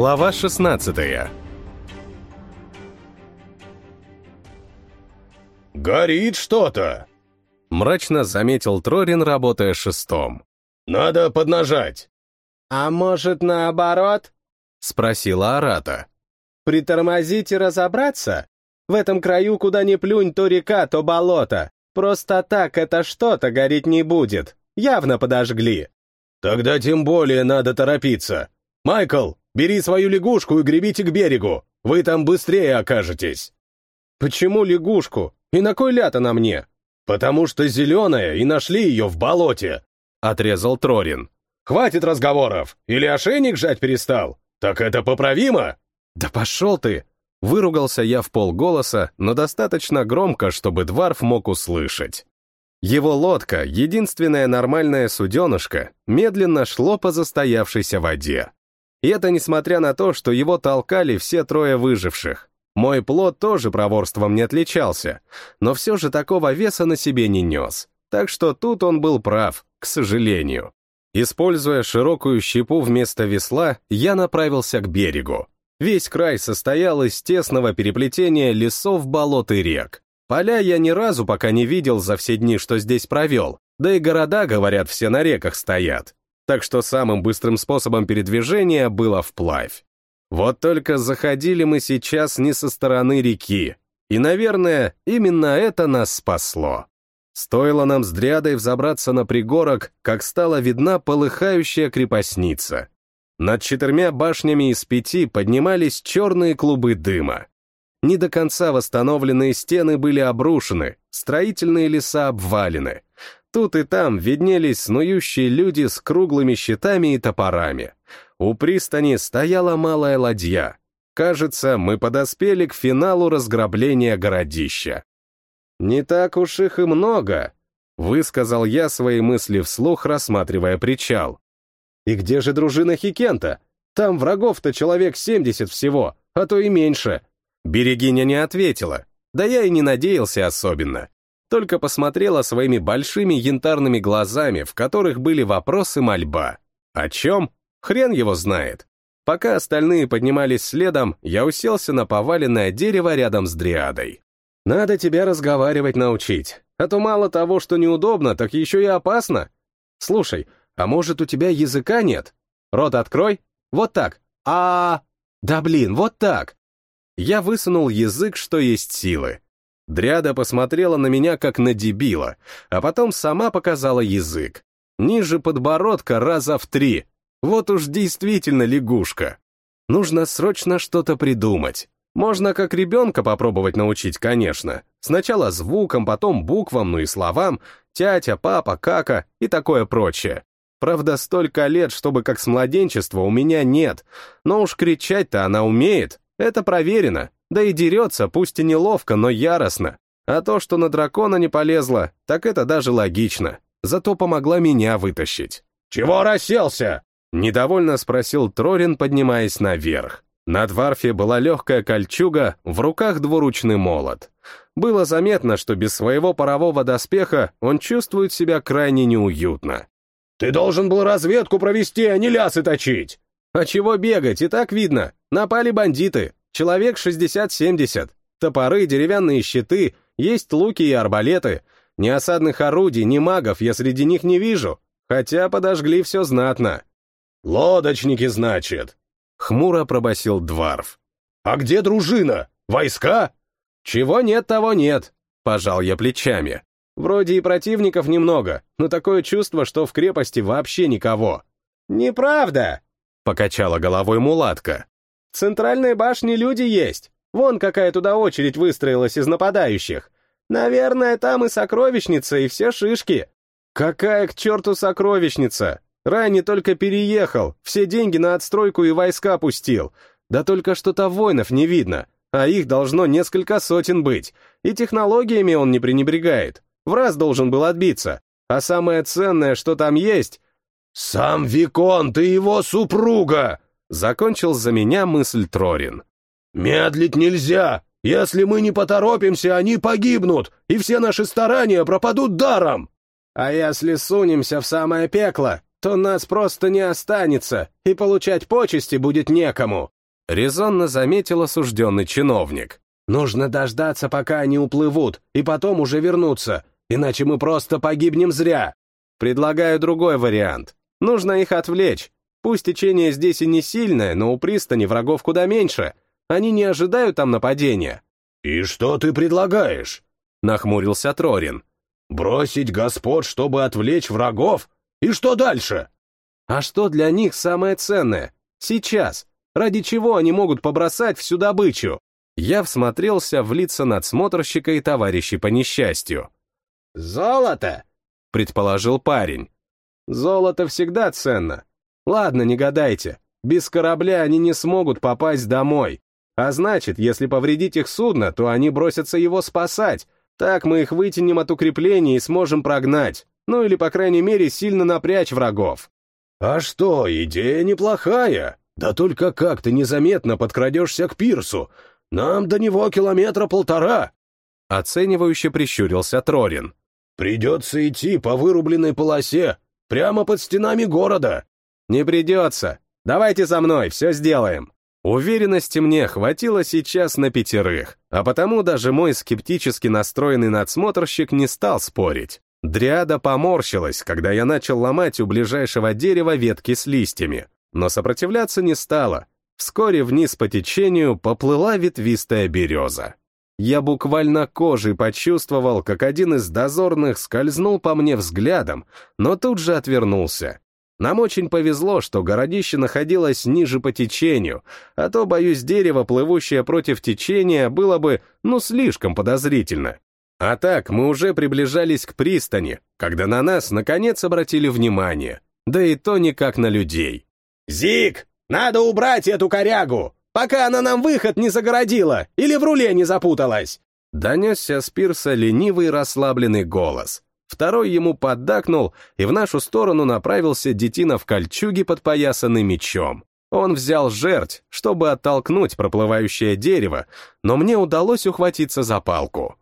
Глава 16 «Горит что-то!» — мрачно заметил Трорин, работая шестом. «Надо поднажать!» «А может, наоборот?» — спросила Арата. «Притормозить и разобраться? В этом краю, куда ни плюнь, то река, то болото. Просто так это что-то гореть не будет. Явно подожгли». «Тогда тем более надо торопиться. Майкл, бери свою лягушку и гребите к берегу. Вы там быстрее окажетесь». «Почему лягушку? И на кой ляд она мне?» «Потому что зеленая, и нашли ее в болоте», — отрезал Трорин. «Хватит разговоров! Или ошейник жать перестал? Так это поправимо?» «Да пошел ты!» Выругался я в полголоса, но достаточно громко, чтобы Дварф мог услышать. Его лодка, единственная нормальная суденышко, медленно шло по застоявшейся воде. И это несмотря на то, что его толкали все трое выживших. Мой плод тоже проворством не отличался, но все же такого веса на себе не нес. Так что тут он был прав, к сожалению. Используя широкую щепу вместо весла, я направился к берегу. Весь край состоял из тесного переплетения лесов, болот и рек. Поля я ни разу пока не видел за все дни, что здесь провел, да и города, говорят, все на реках стоят. Так что самым быстрым способом передвижения было вплавь. Вот только заходили мы сейчас не со стороны реки, и, наверное, именно это нас спасло. Стоило нам с дрядой взобраться на пригорок, как стала видна полыхающая крепостница. Над четырьмя башнями из пяти поднимались черные клубы дыма. Не до конца восстановленные стены были обрушены, строительные леса обвалены. Тут и там виднелись снующие люди с круглыми щитами и топорами. У пристани стояла малая ладья. Кажется, мы подоспели к финалу разграбления городища. «Не так уж их и много», — высказал я свои мысли вслух, рассматривая причал. «И где же дружина Хикента? Там врагов-то человек семьдесят всего, а то и меньше». Берегиня не ответила, да я и не надеялся особенно. Только посмотрела своими большими янтарными глазами, в которых были вопросы мольба. О чем? Хрен его знает. Пока остальные поднимались следом, я уселся на поваленное дерево рядом с дриадой. Надо тебя разговаривать научить, а то мало того, что неудобно, так еще и опасно. Слушай, а может у тебя языка нет? Рот открой. Вот так. А, Да блин, вот так. Я высунул язык, что есть силы. Дряда посмотрела на меня, как на дебила, а потом сама показала язык. Ниже подбородка раза в три, вот уж действительно лягушка. Нужно срочно что-то придумать. Можно как ребенка попробовать научить, конечно. Сначала звукам, потом буквам, ну и словам. Тятя, папа, кака и такое прочее. Правда, столько лет, чтобы как с младенчества, у меня нет. Но уж кричать-то она умеет. Это проверено. Да и дерется, пусть и неловко, но яростно. А то, что на дракона не полезла, так это даже логично. Зато помогла меня вытащить. «Чего расселся?» Недовольно спросил Трорин, поднимаясь наверх. На дворфе была легкая кольчуга, в руках двуручный молот. Было заметно, что без своего парового доспеха он чувствует себя крайне неуютно. «Ты должен был разведку провести, а не лясы точить!» «А чего бегать, и так видно. Напали бандиты. Человек 60-70. Топоры, деревянные щиты, есть луки и арбалеты. Ни осадных орудий, ни магов я среди них не вижу. Хотя подожгли все знатно. «Лодочники, значит?» — хмуро пробасил Дварф. «А где дружина? Войска?» «Чего нет, того нет», — пожал я плечами. «Вроде и противников немного, но такое чувство, что в крепости вообще никого». «Неправда», — покачала головой мулатка. «В центральной башне люди есть. Вон какая туда очередь выстроилась из нападающих. Наверное, там и сокровищница, и все шишки». «Какая к черту сокровищница? Райни только переехал, все деньги на отстройку и войска пустил. Да только что-то воинов не видно, а их должно несколько сотен быть. И технологиями он не пренебрегает. В раз должен был отбиться. А самое ценное, что там есть... «Сам Виконт и его супруга!» Закончил за меня мысль Трорин. «Медлить нельзя! Если мы не поторопимся, они погибнут, и все наши старания пропадут даром!» «А если сунемся в самое пекло, то нас просто не останется, и получать почести будет некому», — резонно заметил осужденный чиновник. «Нужно дождаться, пока они уплывут, и потом уже вернуться, иначе мы просто погибнем зря. Предлагаю другой вариант. Нужно их отвлечь. Пусть течение здесь и не сильное, но у пристани врагов куда меньше. Они не ожидают там нападения». «И что ты предлагаешь?» — нахмурился Трорин. «Бросить господ, чтобы отвлечь врагов? И что дальше?» «А что для них самое ценное? Сейчас. Ради чего они могут побросать всю добычу?» Я всмотрелся в лица надсмотрщика и товарищей по несчастью. «Золото!» — предположил парень. «Золото всегда ценно. Ладно, не гадайте. Без корабля они не смогут попасть домой. А значит, если повредить их судно, то они бросятся его спасать. Так мы их вытянем от укрепления и сможем прогнать. Ну или, по крайней мере, сильно напрячь врагов. А что, идея неплохая. Да только как ты незаметно подкрадешься к пирсу? Нам до него километра полтора. Оценивающе прищурился Трорин. Придется идти по вырубленной полосе, прямо под стенами города. Не придется. Давайте за мной, все сделаем. Уверенности мне хватило сейчас на пятерых, а потому даже мой скептически настроенный надсмотрщик не стал спорить. Дриада поморщилась, когда я начал ломать у ближайшего дерева ветки с листьями, но сопротивляться не стала. Вскоре вниз по течению поплыла ветвистая береза. Я буквально кожей почувствовал, как один из дозорных скользнул по мне взглядом, но тут же отвернулся. Нам очень повезло, что городище находилось ниже по течению, а то, боюсь, дерево, плывущее против течения, было бы, ну, слишком подозрительно. А так, мы уже приближались к пристани, когда на нас, наконец, обратили внимание. Да и то никак на людей. «Зик, надо убрать эту корягу, пока она нам выход не загородила или в руле не запуталась!» Донесся с пирса ленивый расслабленный голос. Второй ему поддакнул, и в нашу сторону направился детина в кольчуге, подпоясанный мечом. Он взял жерть, чтобы оттолкнуть проплывающее дерево, но мне удалось ухватиться за палку.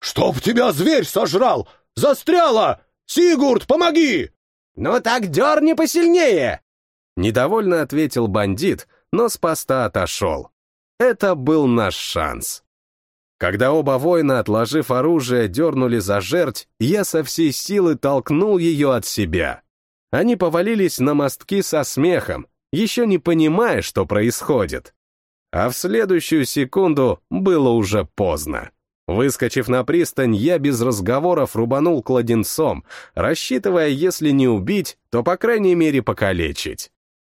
«Чтоб тебя зверь сожрал! Застряла! Сигурд, помоги!» «Ну так дерни посильнее!» Недовольно ответил бандит, но с поста отошел. Это был наш шанс. Когда оба воина, отложив оружие, дернули за жерть, я со всей силы толкнул ее от себя. Они повалились на мостки со смехом, еще не понимая, что происходит. А в следующую секунду было уже поздно. Выскочив на пристань, я без разговоров рубанул кладенцом, рассчитывая, если не убить, то, по крайней мере, покалечить.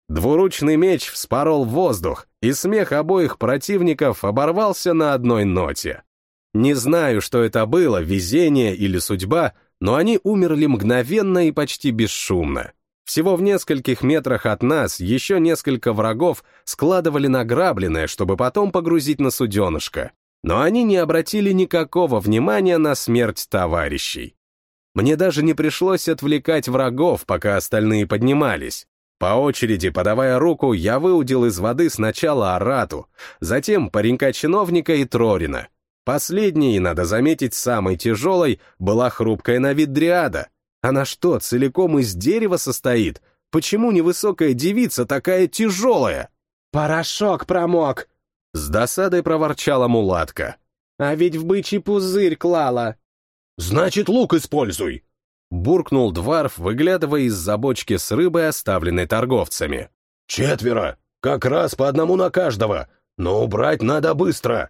Двуручный меч вспорол воздух, и смех обоих противников оборвался на одной ноте. Не знаю, что это было, везение или судьба, но они умерли мгновенно и почти бесшумно. Всего в нескольких метрах от нас еще несколько врагов складывали награбленное, чтобы потом погрузить на суденышко. Но они не обратили никакого внимания на смерть товарищей. Мне даже не пришлось отвлекать врагов, пока остальные поднимались. По очереди, подавая руку, я выудил из воды сначала Арату, затем паренька-чиновника и Трорина. Последней, надо заметить, самой тяжелой, была хрупкая на вид дриада. Она что, целиком из дерева состоит? Почему невысокая девица такая тяжелая? «Порошок промок!» С досадой проворчала мулатка. «А ведь в бычий пузырь клала!» «Значит, лук используй!» Буркнул Дварф, выглядывая из-за бочки с рыбой, оставленной торговцами. «Четверо! Как раз по одному на каждого! Но убрать надо быстро!»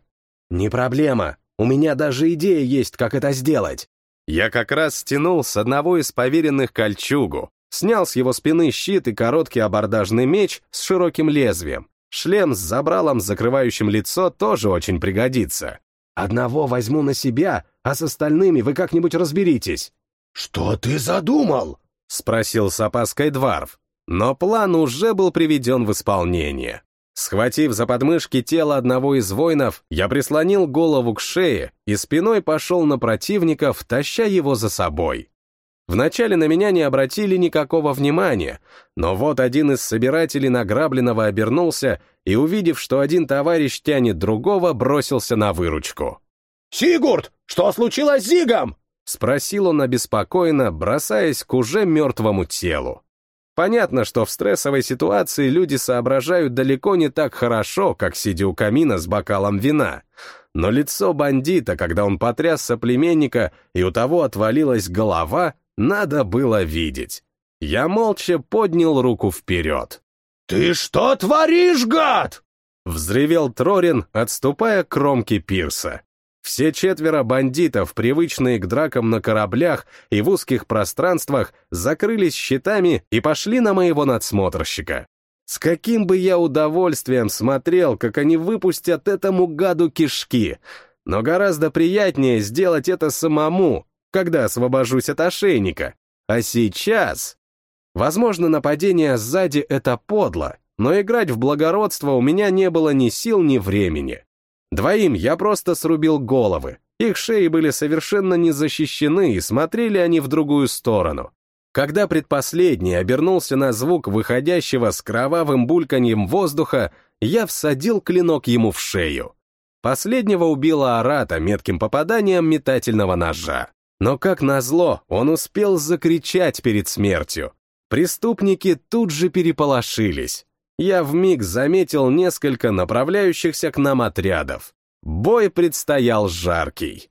«Не проблема! У меня даже идея есть, как это сделать!» Я как раз стянул с одного из поверенных кольчугу, снял с его спины щит и короткий абордажный меч с широким лезвием. Шлем с забралом, закрывающим лицо, тоже очень пригодится. «Одного возьму на себя, а с остальными вы как-нибудь разберитесь!» «Что ты задумал?» — спросил с опаской Дварф. Но план уже был приведен в исполнение. Схватив за подмышки тело одного из воинов, я прислонил голову к шее и спиной пошел на противников, таща его за собой. Вначале на меня не обратили никакого внимания, но вот один из собирателей награбленного обернулся и, увидев, что один товарищ тянет другого, бросился на выручку. «Сигурд, что случилось с Зигом?» — спросил он обеспокоенно, бросаясь к уже мертвому телу. Понятно, что в стрессовой ситуации люди соображают далеко не так хорошо, как сидя у камина с бокалом вина. Но лицо бандита, когда он потряс соплеменника, и у того отвалилась голова, надо было видеть. Я молча поднял руку вперед. «Ты что творишь, гад?» Взревел Трорин, отступая к кромке пирса. Все четверо бандитов, привычные к дракам на кораблях и в узких пространствах, закрылись щитами и пошли на моего надсмотрщика. С каким бы я удовольствием смотрел, как они выпустят этому гаду кишки, но гораздо приятнее сделать это самому, когда освобожусь от ошейника. А сейчас... Возможно, нападение сзади — это подло, но играть в благородство у меня не было ни сил, ни времени. Двоим я просто срубил головы. Их шеи были совершенно не защищены, и смотрели они в другую сторону. Когда предпоследний обернулся на звук выходящего с кровавым бульканьем воздуха, я всадил клинок ему в шею. Последнего убила Арата метким попаданием метательного ножа. Но, как назло, он успел закричать перед смертью. Преступники тут же переполошились я вмиг заметил несколько направляющихся к нам отрядов. Бой предстоял жаркий.